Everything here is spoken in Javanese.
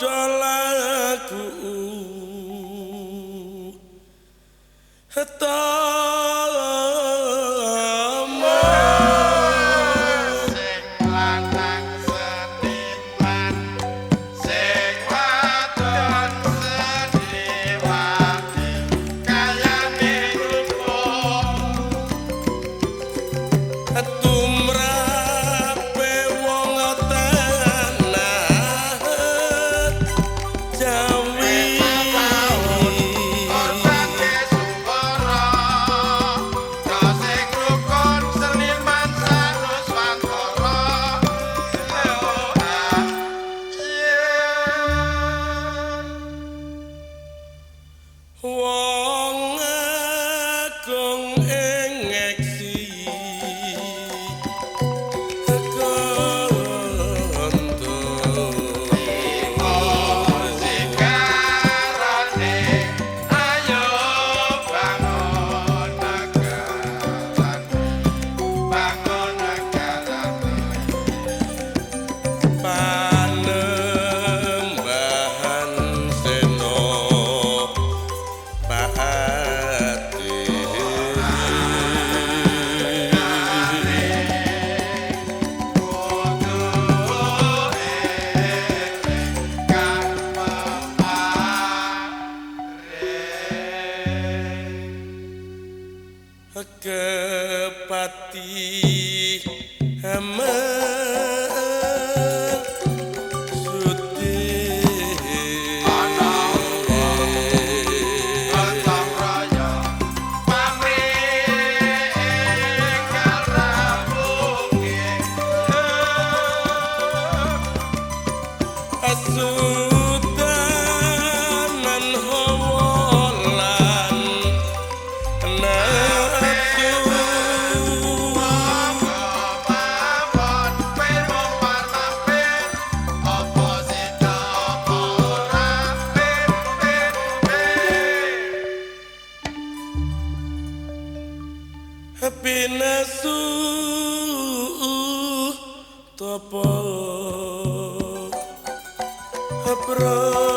dalaku kepati pinasu topo pro